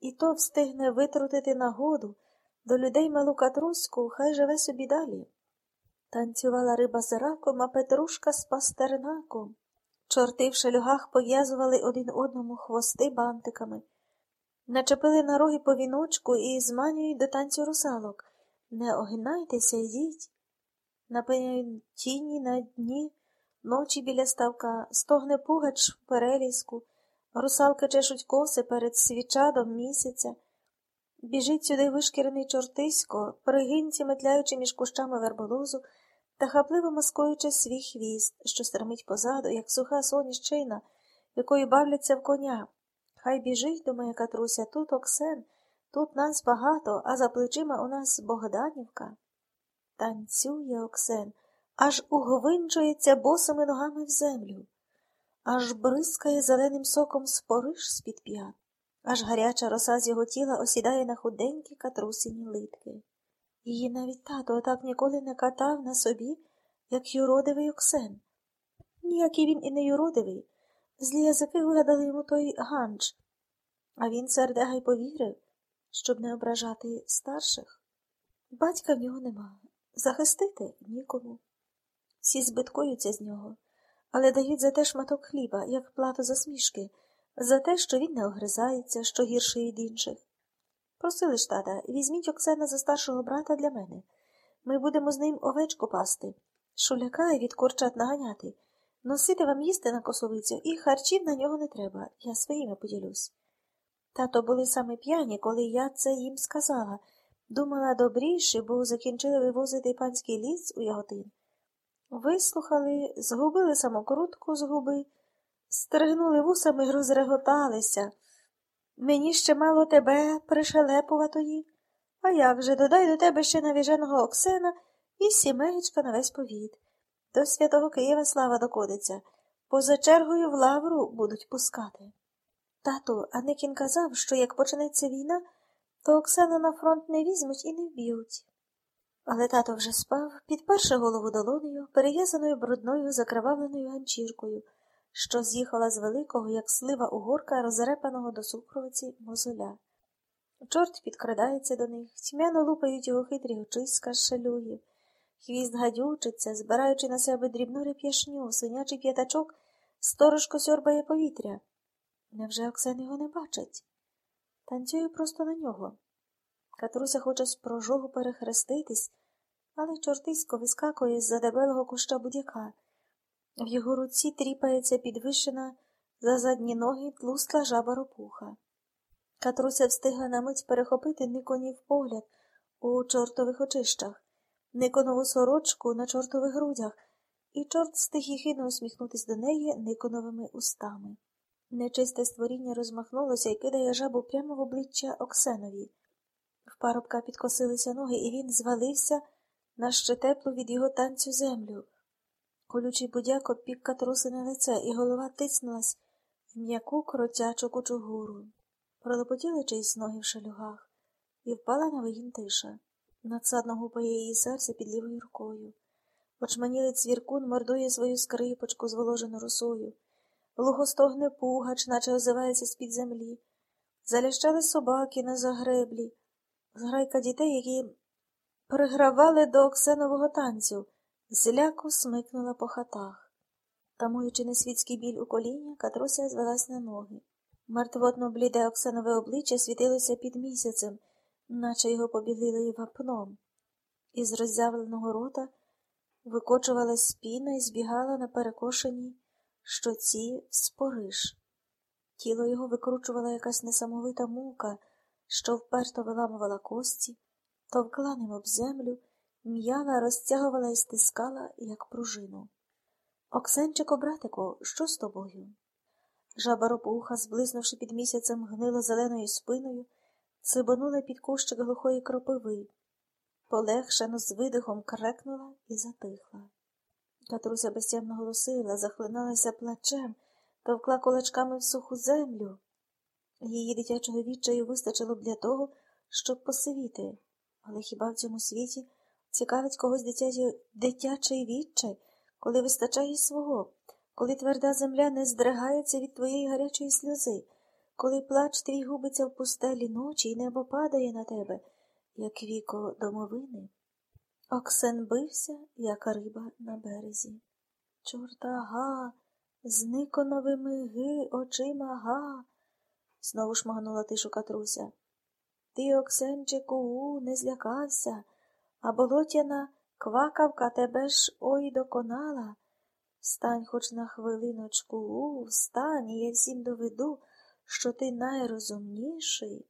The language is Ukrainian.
І то встигне витрутити нагоду до людей малу катруську, хай живе собі далі. Танцювала риба з раком, а петрушка з пастернаком. Чорти в шелюгах пов'язували один одному хвости бантиками, начепили на роги по віночку і зманюють до танцю русалок. Не огинайтеся, йдіть. Напиняють тіні на дні, ночі біля ставка, стогне пугач в переліску, русалки чешуть коси перед свічадом місяця. Біжить сюди вишкірений чортисько, перегинці метляючи між кущами верболозу та хапливо маскуючи свій хвіст, що стримить позаду, як суха сонящина, якою бавляться в коня. Хай біжить, думає Катруся, тут Оксен, тут нас багато, а за плечима у нас Богданівка. Танцює Оксен, аж угвинчується босими ногами в землю, аж бризкає зеленим соком спориш з-під п'ят, аж гаряча роса з його тіла осідає на худенькі катрусині литки. Її навіть тато отак ніколи не катав на собі, як юродивий Оксен. Ніякий він і не юродивий. Злі язики вигадали йому той ганч, а він сердега й повірив, щоб не ображати старших. Батька в нього нема. Захистити нікому. Всі збиткуються з нього, але дають за те шматок хліба, як плату за смішки, за те, що він не огризається, що гірше від інших. Просили ж тата, візьміть Оксена за старшого брата для мене. Ми будемо з ним овечку пасти, шуляка від курчат наганяти, носити вам їсти на косовицю, і харчів на нього не треба, я своїми поділюсь. Тато були саме п'яні, коли я це їм сказала. Думала добріше, бо закінчили вивозити панський ліс у яготин. Вислухали, згубили самокрутку з губи, стригнули вусами й розреготалися. Мені ще мало тебе пришелепуватої, а як же додай до тебе ще навіженого Оксена і сімеєчка на весь повіт. До святого Києва слава докодиться, поза чергою в лавру будуть пускати. Тату, а Никін казав, що як почнеться війна, то Оксану на фронт не візьмуть і не вб'ють. Але тато вже спав, підперши голову долонею, перев'язаною брудною закривавленою ганчіркою, що з'їхала з великого, як слива угорка, розрепаного до сукровиці мозоля. Чорт підкрадається до них, тьмяно лупають його хитрі очиська з шалюгів, хвіст гадючиться, збираючи на себе дрібну реп'яшню, свинячий п'ятачок, сторожко сьорбає повітря. Невже Оксен його не бачить? Танцює просто на нього. Катруся хоче з прожогу перехреститись, але чортисько вискакує з за дебелого куща будяка. В його руці тріпається підвищена за задні ноги тлустла жаба ропуха. Катруся встигла на мить перехопити Никонів погляд у чортових очищах, Никонову сорочку на чортових грудях, і чорт стиг їхидно усміхнутись до неї Никоновими устами. Нечисте створіння розмахнулося і кидає жабу прямо в обличчя Оксенові. В парубка підкосилися ноги, і він звалився на ще теплу від його танцю землю. Колючий будяк обпік катрусине лице, і голова тиснулась в м'яку кротячу кучугуру. Пролопотіли чиїсь ноги в шалюгах, і впала на вигін тиша. Надсадно гупає її серце під лівою рукою. Очманілий цвіркун мордує свою скрипочку, зволожену росою. Глухо стогне пугач, наче озивається з-під землі. Залящали собаки на загреблі, зграйка дітей, які пригравали до Оксенового танцю, зляко смикнула по хатах. Тамуючи несвітський біль у коліні, Катруся звелась на ноги. Мертвотно бліде Оксанове обличчя світилося під місяцем, наче його побілили вапном. Із роззявленого рота викочувалась спіна і збігала на перекошеній що ці спориш. Тіло його викручувала якась несамовита мука, що вперто виламувала кості, товкла ним об землю, м'яла, розтягувала і стискала, як пружину. Оксенчико, братику, що з тобою? Жаба ропуха, зблиснувши під місяцем гнило зеленою спиною, цибонула під кущик глухої кропиви, полегшено з видихом крекнула і затихла. Катруся безтямно голосила, захлиналася плачем, товкла кулачками в суху землю. Її дитячого відчаю вистачило б для того, щоб посивіти. Але хіба в цьому світі цікавить когось дитячий, дитячий відчай, коли вистачає свого, коли тверда земля не здригається від твоєї гарячої сльози, коли плач твій губиться в пустелі ночі, і небо падає на тебе, як віко домовини. Оксен бився, як риба на березі. Чорта га, знико новими ги очима га. Знову шмагнула тишу Катруся. Ти, Оксенчику, не злякався, а болотяна квакавка тебе ж ой доконала. Стань хоч на хвилиночку, у, встань, і я всім доведу, що ти найрозумніший.